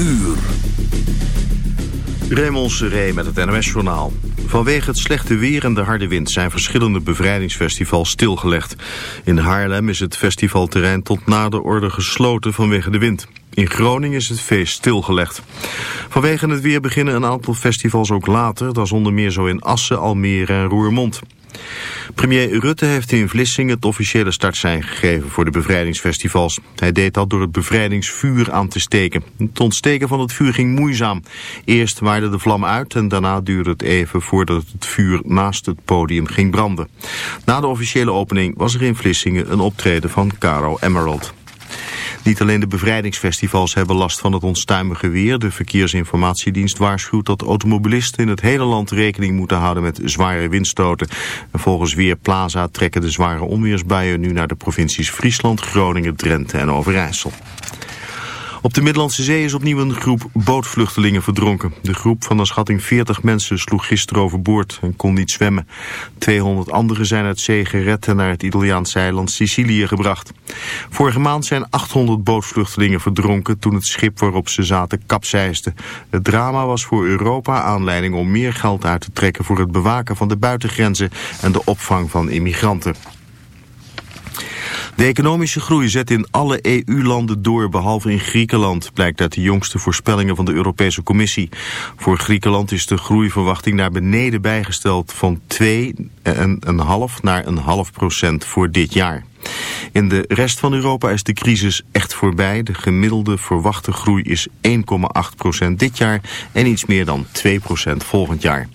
uur. Raymond Seré met het NOS-journaal. Vanwege het slechte weer en de harde wind zijn verschillende bevrijdingsfestivals stilgelegd. In Haarlem is het festivalterrein tot na de orde gesloten vanwege de wind. In Groningen is het feest stilgelegd. Vanwege het weer beginnen een aantal festivals ook later. Dat is onder meer zo in Assen, Almere en Roermond. Premier Rutte heeft in Vlissingen het officiële startsein gegeven voor de bevrijdingsfestivals. Hij deed dat door het bevrijdingsvuur aan te steken. Het ontsteken van het vuur ging moeizaam. Eerst waarde de vlam uit en daarna duurde het even voordat het vuur naast het podium ging branden. Na de officiële opening was er in Vlissingen een optreden van Caro Emerald. Niet alleen de bevrijdingsfestivals hebben last van het onstuimige weer. De Verkeersinformatiedienst waarschuwt dat automobilisten in het hele land rekening moeten houden met zware windstoten. En volgens Weerplaza trekken de zware onweersbuien nu naar de provincies Friesland, Groningen, Drenthe en Overijssel. Op de Middellandse Zee is opnieuw een groep bootvluchtelingen verdronken. De groep van een schatting 40 mensen sloeg gisteren overboord en kon niet zwemmen. 200 anderen zijn uit zee gered en naar het Italiaanse eiland Sicilië gebracht. Vorige maand zijn 800 bootvluchtelingen verdronken toen het schip waarop ze zaten kapseisde. Het drama was voor Europa aanleiding om meer geld uit te trekken voor het bewaken van de buitengrenzen en de opvang van immigranten. De economische groei zet in alle EU-landen door, behalve in Griekenland, blijkt uit de jongste voorspellingen van de Europese Commissie. Voor Griekenland is de groeiverwachting naar beneden bijgesteld van 2,5 naar een half procent voor dit jaar. In de rest van Europa is de crisis echt voorbij. De gemiddelde verwachte groei is 1,8% dit jaar en iets meer dan 2% volgend jaar.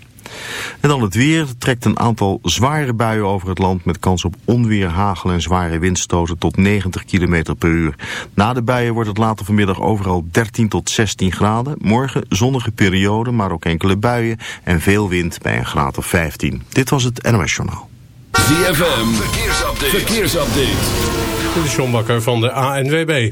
En dan het weer. Het trekt een aantal zware buien over het land... met kans op onweer, hagel en zware windstoten tot 90 km per uur. Na de buien wordt het later vanmiddag overal 13 tot 16 graden. Morgen zonnige periode, maar ook enkele buien... en veel wind bij een graad of 15. Dit was het NOS Journaal. ZFM, verkeersupdate. verkeersupdate. De John Bakker van de ANWB.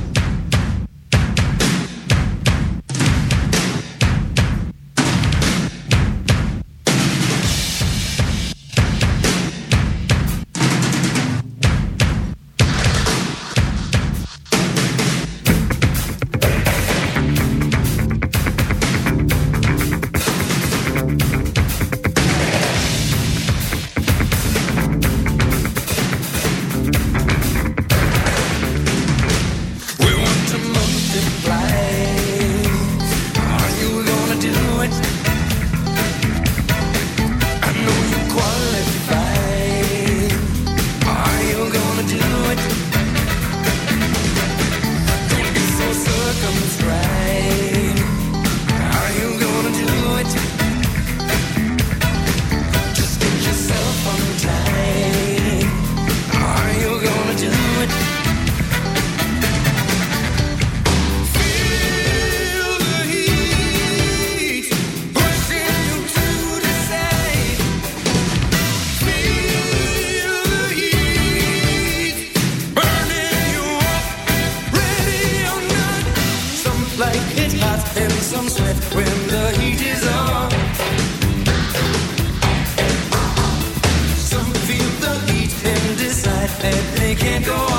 and they can't go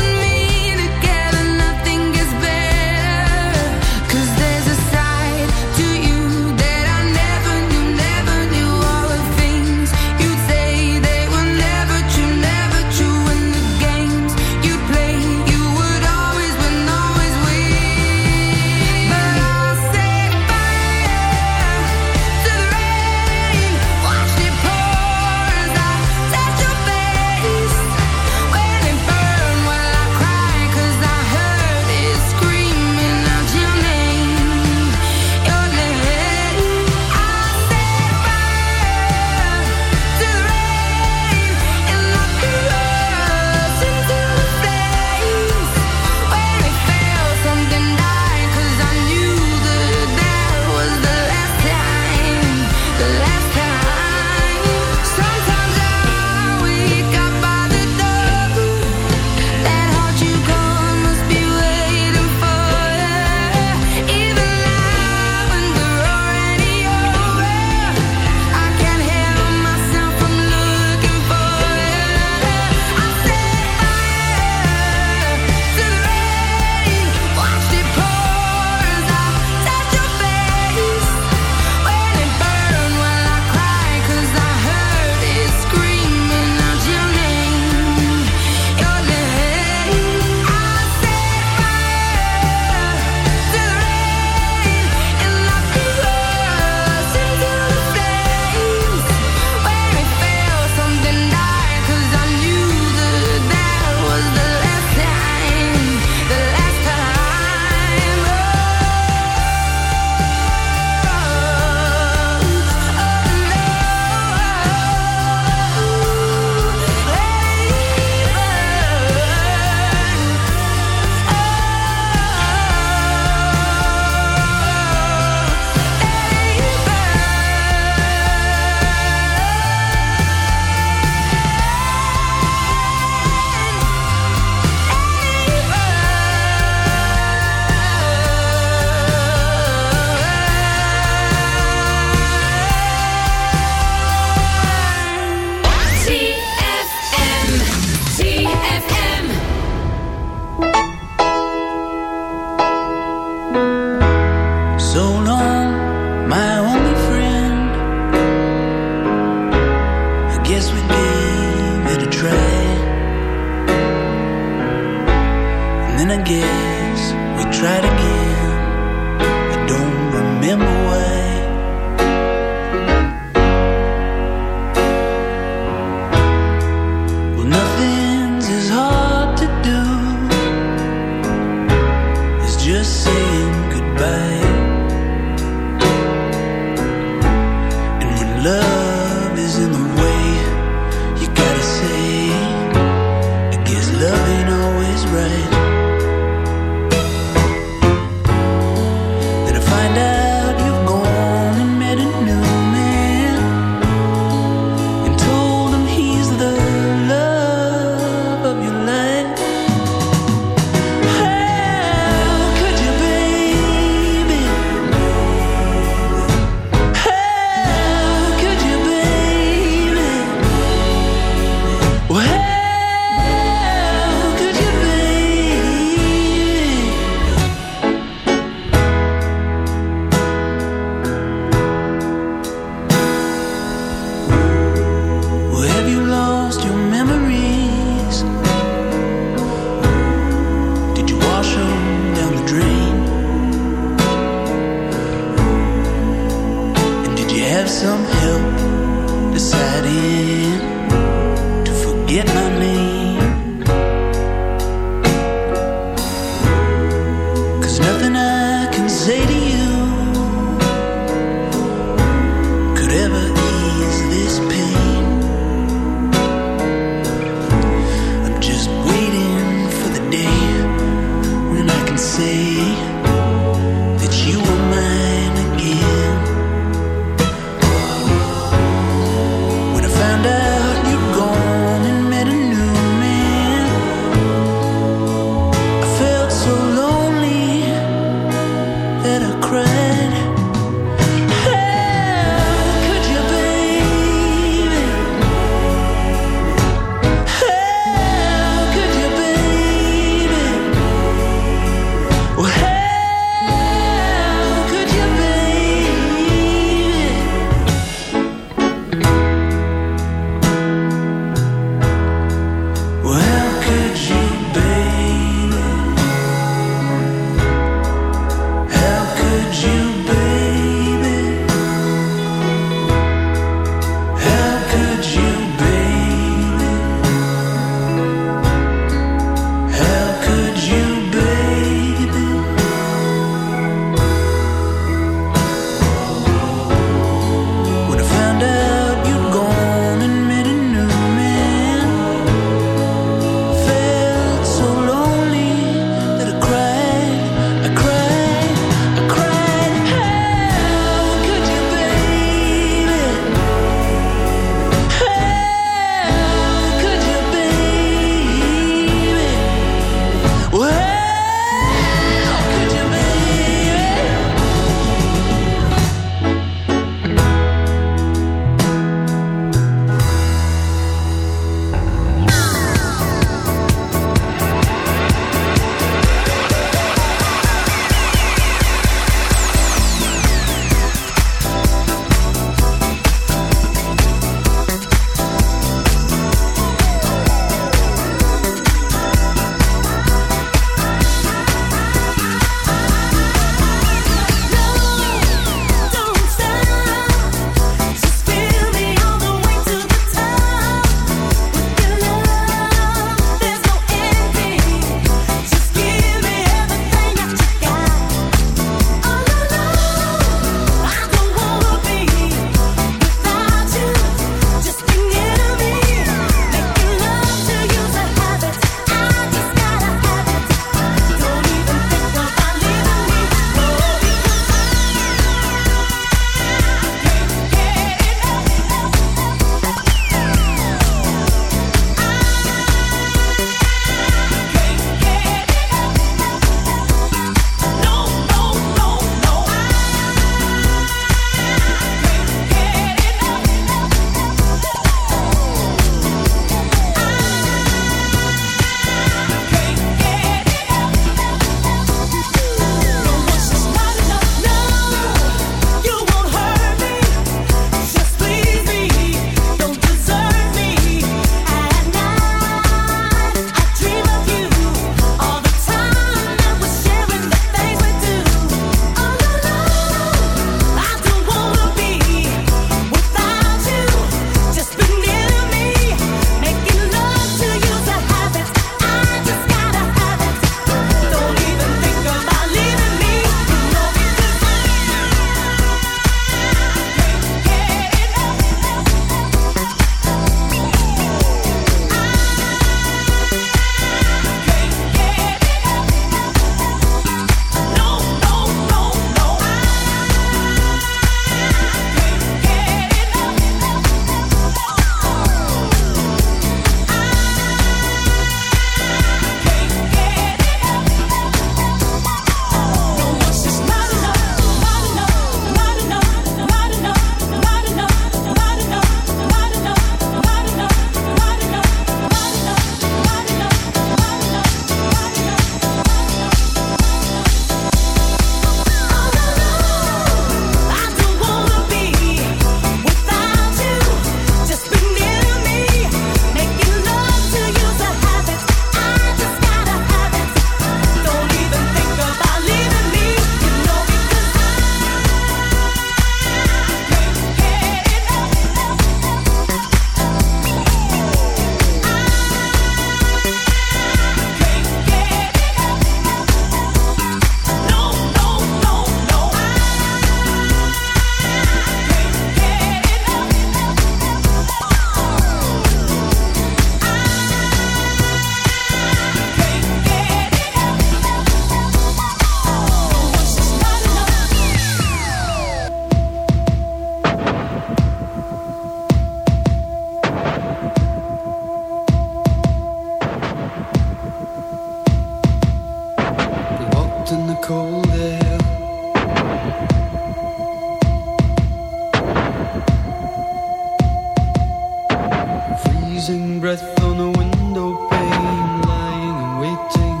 freezing breath on the window pane, lying and waiting.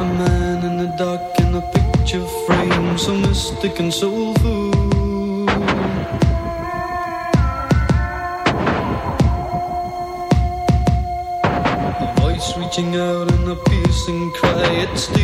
A man in the dark in a picture frame, so mystic and soulful. A voice reaching out in a piercing cry, it's the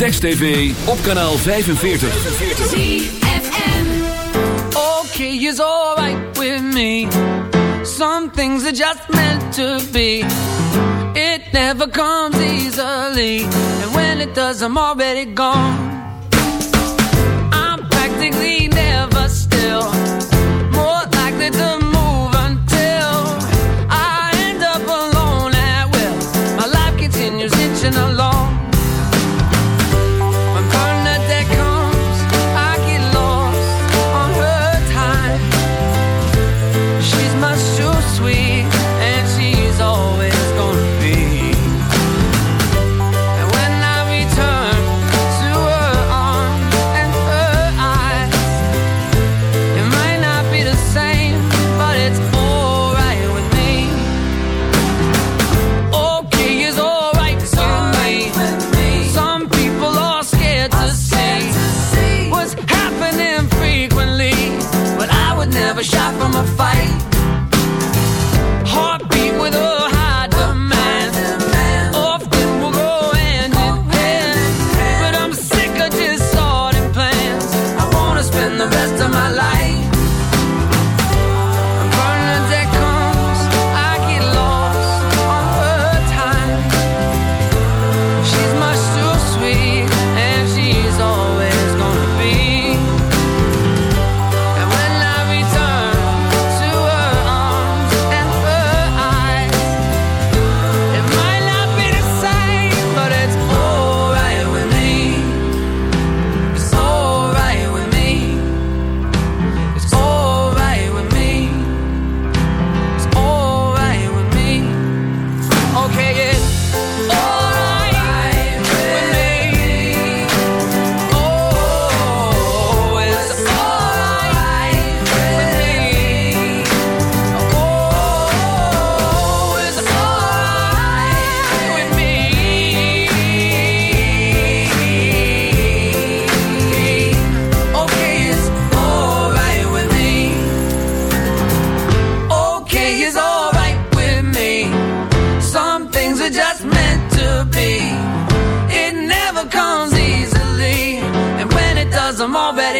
Text TV op kanaal 45. Okay is alright with me. Some things are just meant to be. It never comes easily. And when it does, I'm already gone.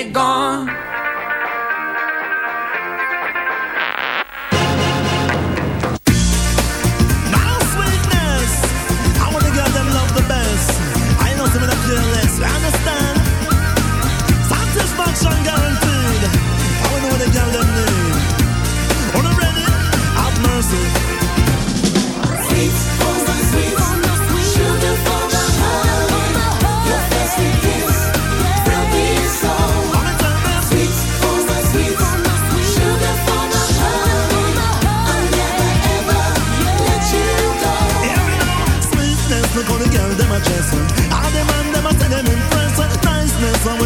it gone.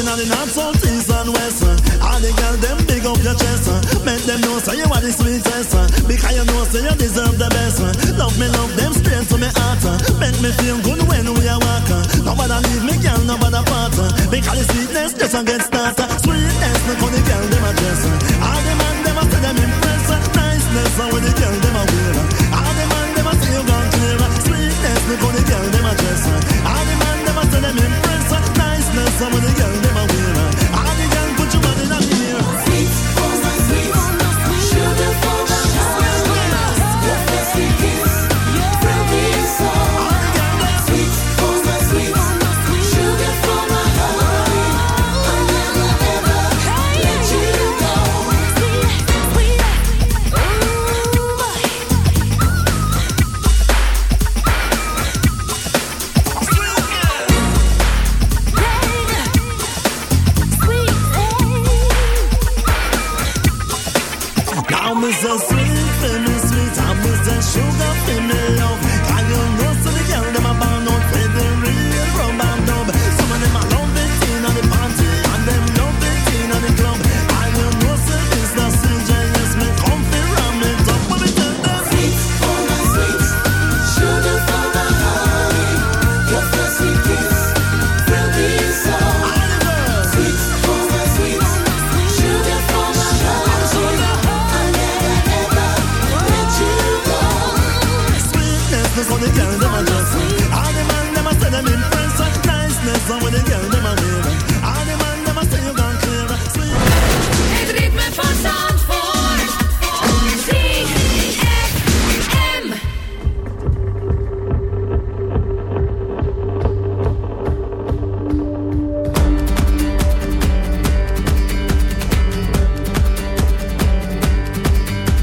in the north, south, east and west uh. All the girls, them big up your chest uh. Make them know say you are the sweetest uh. Because you know say you deserve the best Love me, love them straight to my heart Make me feel good when we are walking Nobody leave me, girl, nobody part Because the sweetness just a get started Sweetness, no gonna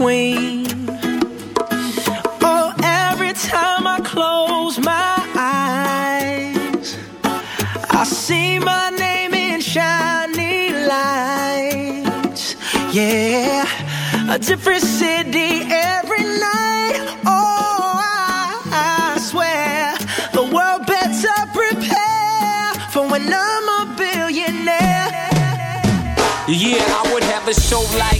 Queen. Oh, every time I close my eyes, I see my name in shiny lights. Yeah, a different city every night. Oh, I, I swear the world better prepare for when I'm a billionaire. Yeah, I would have a show like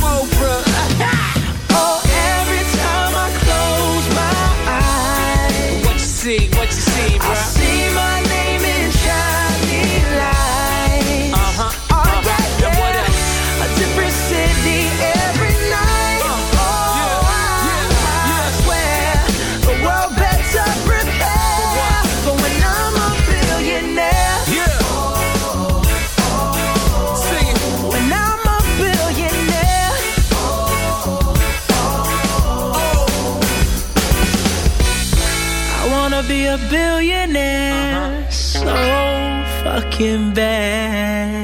billionaires uh -huh. so fucking bad.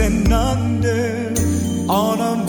And under on a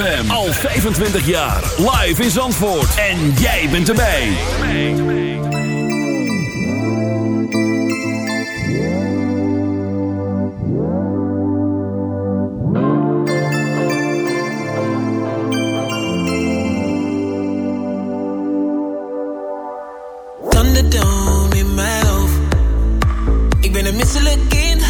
ZFM. Al 25 jaar. Live in Zandvoort. En jij bent erbij. Thunderdome in mijn hoofd. Ik ben een misselijk kind.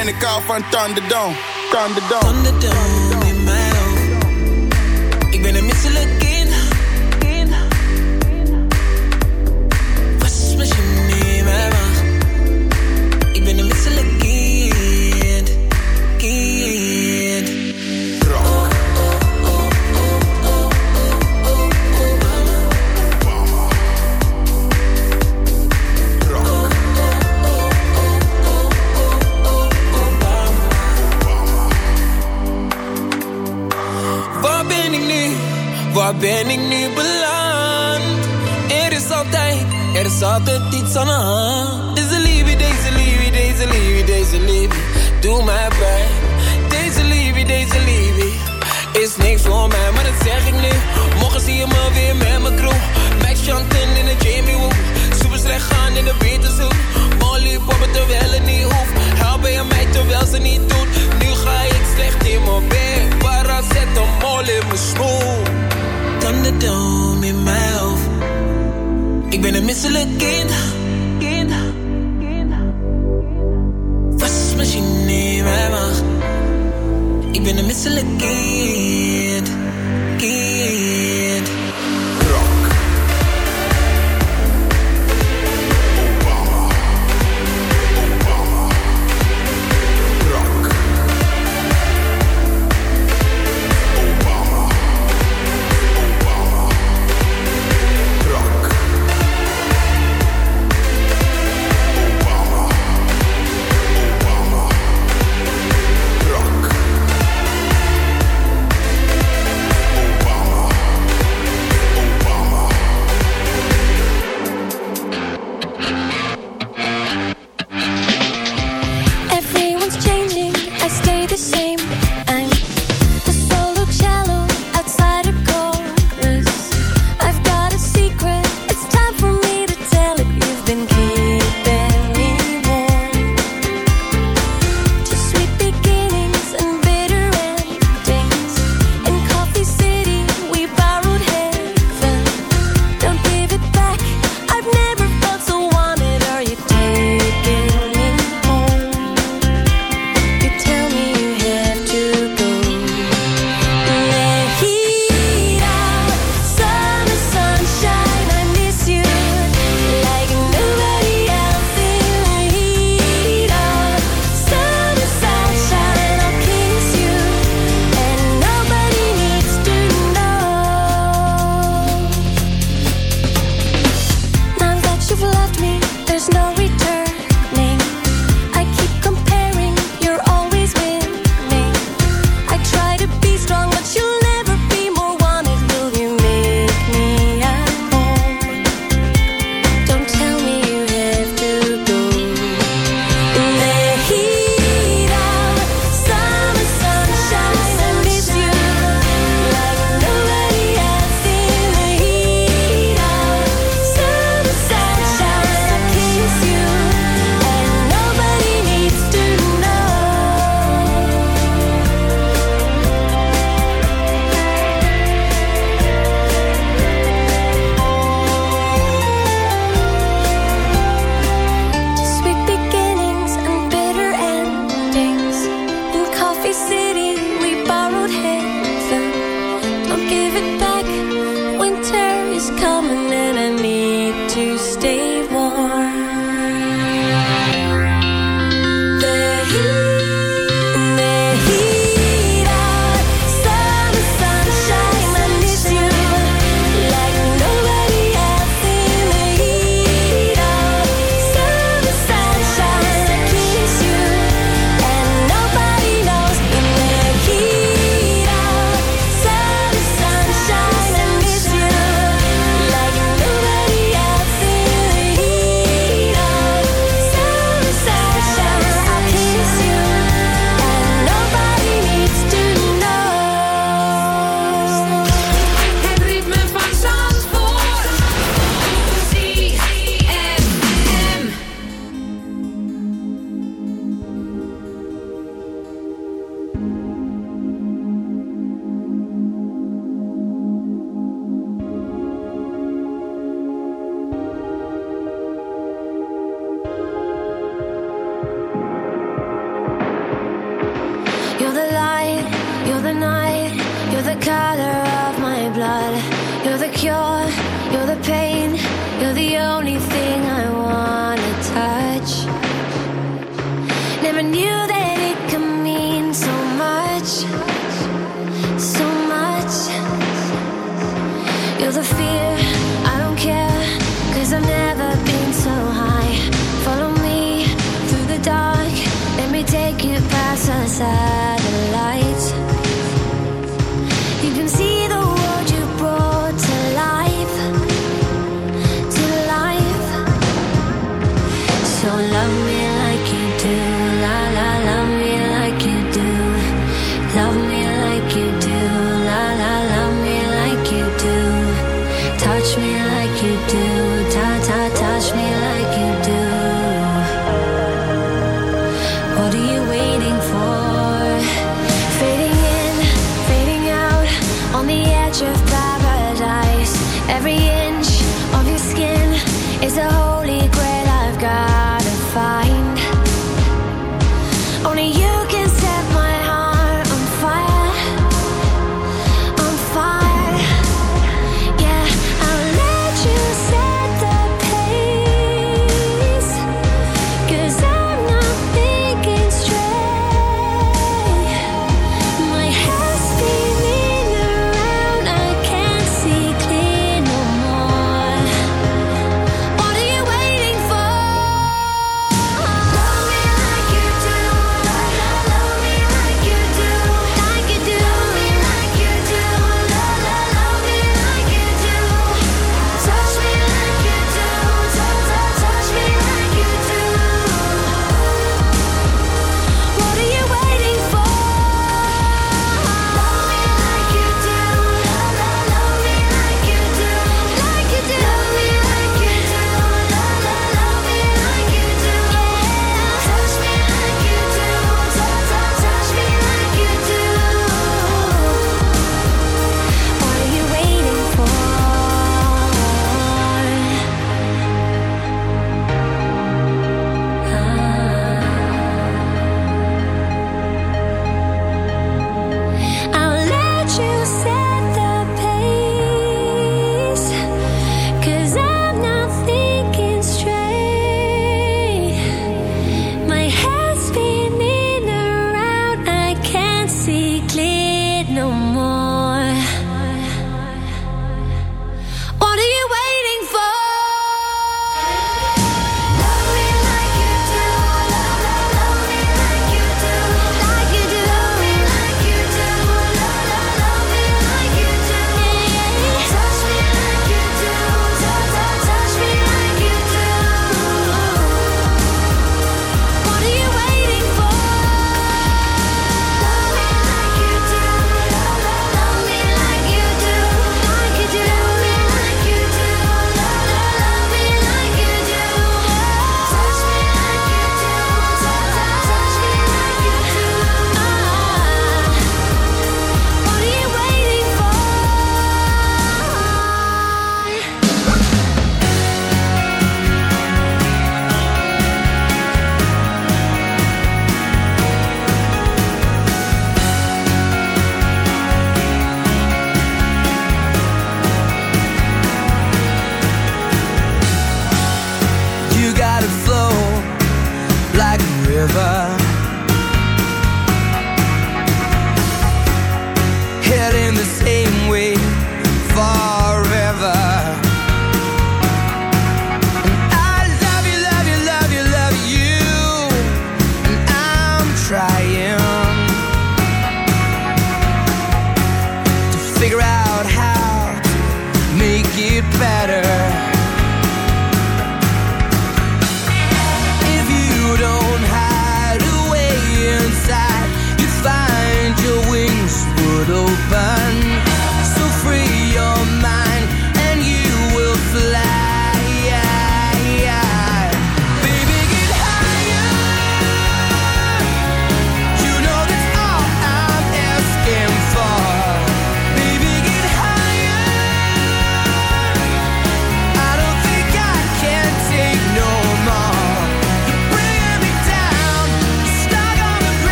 En ik hou van Thunderdome. Thunderdome. Thunderdome in mijn hoofd. Ik ben een misselijk sana. Ha Daisy Leavy, Daisy Leavy, Daisy Leavy, Daisy Leavy Do my best. Daisy Leavy, Daisy Leavy It's niks voor